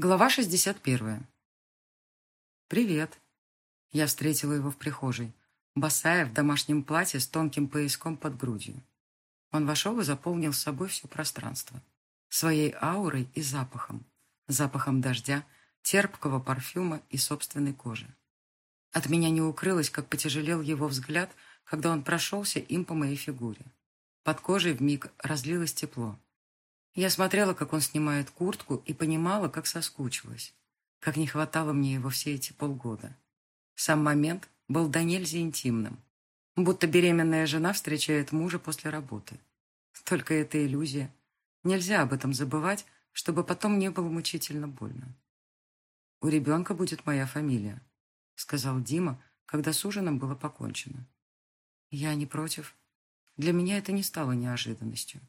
Глава 61. «Привет». Я встретила его в прихожей, босая в домашнем платье с тонким пояском под грудью. Он вошел и заполнил собой все пространство. Своей аурой и запахом. Запахом дождя, терпкого парфюма и собственной кожи. От меня не укрылось, как потяжелел его взгляд, когда он прошелся им по моей фигуре. Под кожей вмиг разлилось тепло. Я смотрела, как он снимает куртку, и понимала, как соскучилась. Как не хватало мне его все эти полгода. Сам момент был до нельзя интимным. Будто беременная жена встречает мужа после работы. Только это иллюзия. Нельзя об этом забывать, чтобы потом не было мучительно больно. «У ребенка будет моя фамилия», — сказал Дима, когда с ужином было покончено. «Я не против. Для меня это не стало неожиданностью».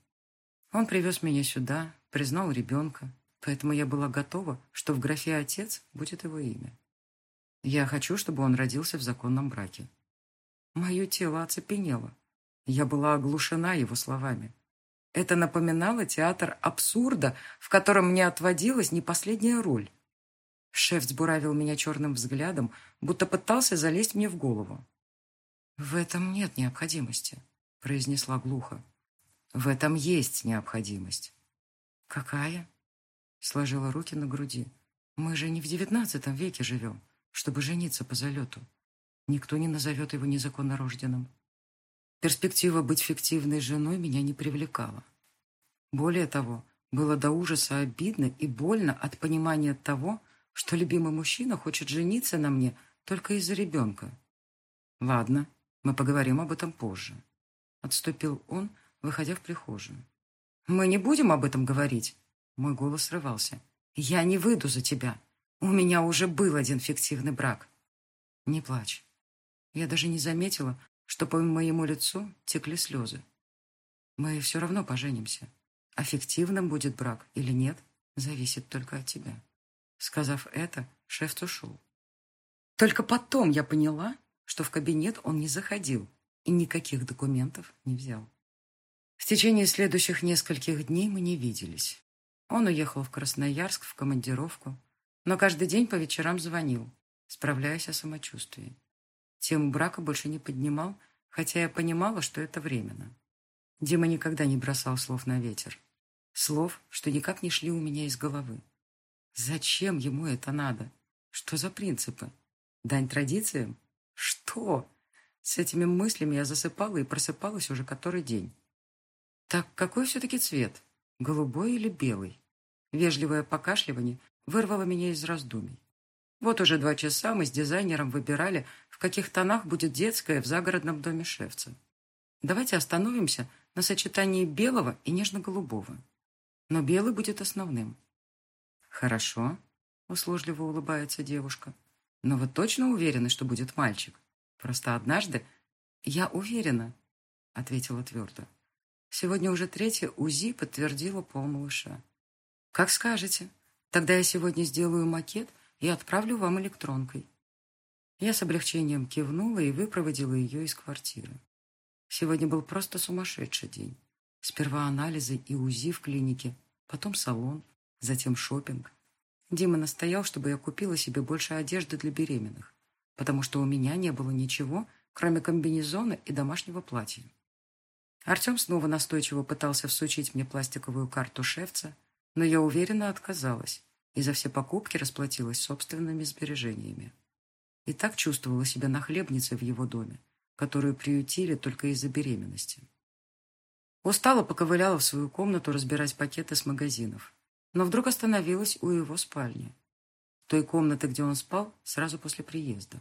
Он привез меня сюда, признал ребенка, поэтому я была готова, что в графе «отец» будет его имя. Я хочу, чтобы он родился в законном браке. Мое тело оцепенело. Я была оглушена его словами. Это напоминало театр абсурда, в котором мне отводилась не последняя роль. Шеф сбуравил меня черным взглядом, будто пытался залезть мне в голову. «В этом нет необходимости», — произнесла глухо. В этом есть необходимость. Какая? Сложила руки на груди. Мы же не в девятнадцатом веке живем, чтобы жениться по залету. Никто не назовет его незаконно рожденным. Перспектива быть фиктивной женой меня не привлекала. Более того, было до ужаса обидно и больно от понимания того, что любимый мужчина хочет жениться на мне только из-за ребенка. Ладно, мы поговорим об этом позже. Отступил он, выходя в прихожую. «Мы не будем об этом говорить?» Мой голос срывался. «Я не выйду за тебя. У меня уже был один фиктивный брак». «Не плачь». Я даже не заметила, что по моему лицу текли слезы. «Мы все равно поженимся. А фиктивным будет брак или нет, зависит только от тебя». Сказав это, шеф ушел. Только потом я поняла, что в кабинет он не заходил и никаких документов не взял. В течение следующих нескольких дней мы не виделись. Он уехал в Красноярск в командировку, но каждый день по вечерам звонил, справляясь о самочувствии. Тему брака больше не поднимал, хотя я понимала, что это временно. Дима никогда не бросал слов на ветер. Слов, что никак не шли у меня из головы. Зачем ему это надо? Что за принципы? Дань традициям? Что? С этими мыслями я засыпала и просыпалась уже который день. Так какой все-таки цвет? Голубой или белый? Вежливое покашливание вырвало меня из раздумий. Вот уже два часа мы с дизайнером выбирали, в каких тонах будет детская в загородном доме шефца. Давайте остановимся на сочетании белого и нежно-голубого. Но белый будет основным. Хорошо, услужливо улыбается девушка. Но вы точно уверены, что будет мальчик? Просто однажды... Я уверена, ответила твердо. Сегодня уже третье УЗИ подтвердило пол малыша. Как скажете. Тогда я сегодня сделаю макет и отправлю вам электронкой. Я с облегчением кивнула и выпроводила ее из квартиры. Сегодня был просто сумасшедший день. Сперва анализы и УЗИ в клинике, потом салон, затем шопинг. Дима настоял, чтобы я купила себе больше одежды для беременных, потому что у меня не было ничего, кроме комбинезона и домашнего платья. Артем снова настойчиво пытался всучить мне пластиковую карту шефца, но я уверенно отказалась и за все покупки расплатилась собственными сбережениями. И так чувствовала себя нахлебницей в его доме, которую приютили только из-за беременности. Устала поковыляла в свою комнату разбирать пакеты с магазинов, но вдруг остановилась у его спальни. Той комнаты, где он спал, сразу после приезда.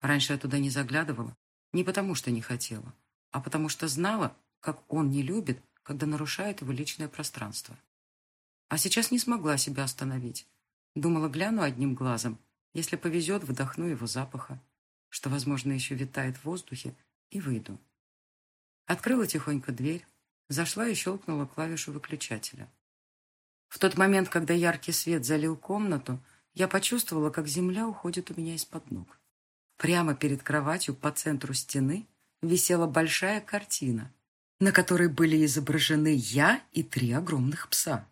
Раньше я туда не заглядывала, не потому что не хотела, а потому что знала, как он не любит, когда нарушает его личное пространство. А сейчас не смогла себя остановить. Думала, гляну одним глазом. Если повезет, вдохну его запаха, что, возможно, еще витает в воздухе, и выйду. Открыла тихонько дверь, зашла и щелкнула клавишу выключателя. В тот момент, когда яркий свет залил комнату, я почувствовала, как земля уходит у меня из-под ног. Прямо перед кроватью по центру стены висела большая картина, на которой были изображены я и три огромных пса.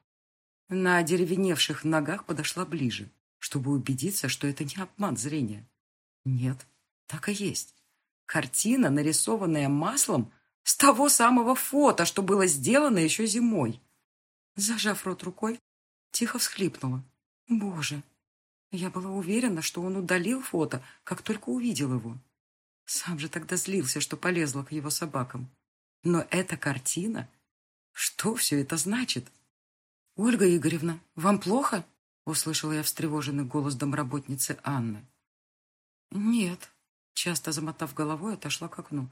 На деревеневших ногах подошла ближе, чтобы убедиться, что это не обман зрения. Нет, так и есть. Картина, нарисованная маслом, с того самого фото, что было сделано еще зимой. Зажав рот рукой, тихо всхлипнула. Боже, я была уверена, что он удалил фото, как только увидел его. Сам же тогда злился, что полезла к его собакам. Но эта картина... Что все это значит? «Ольга Игоревна, вам плохо?» Услышала я встревоженный голос домработницы Анны. «Нет», часто замотав головой, отошла к окну.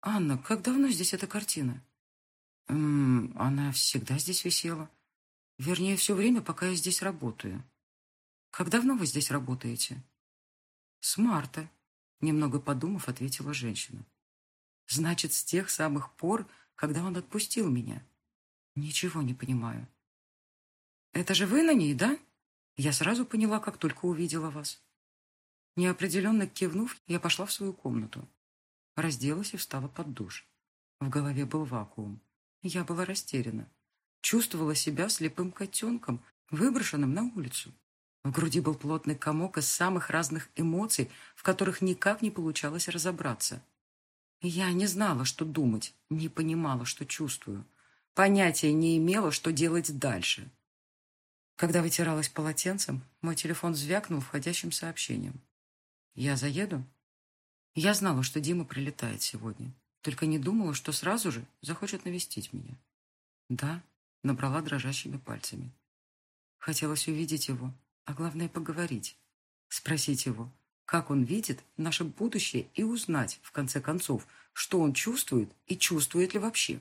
«Анна, как давно здесь эта картина?» «Она всегда здесь висела. Вернее, все время, пока я здесь работаю». «Как давно вы здесь работаете?» «С марта», — немного подумав, ответила женщина. «Значит, с тех самых пор, когда он отпустил меня. Ничего не понимаю». «Это же вы на ней, да?» Я сразу поняла, как только увидела вас. Неопределенно кивнув, я пошла в свою комнату. Разделась и встала под душ. В голове был вакуум. Я была растеряна. Чувствовала себя слепым котенком, выброшенным на улицу. В груди был плотный комок из самых разных эмоций, в которых никак не получалось разобраться. Я не знала, что думать, не понимала, что чувствую. Понятия не имела, что делать дальше. Когда вытиралась полотенцем, мой телефон звякнул входящим сообщением. «Я заеду?» Я знала, что Дима прилетает сегодня, только не думала, что сразу же захочет навестить меня. «Да», — набрала дрожащими пальцами. Хотелось увидеть его, а главное поговорить. Спросить его, как он видит наше будущее и узнать, в конце концов, что он чувствует и чувствует ли вообще.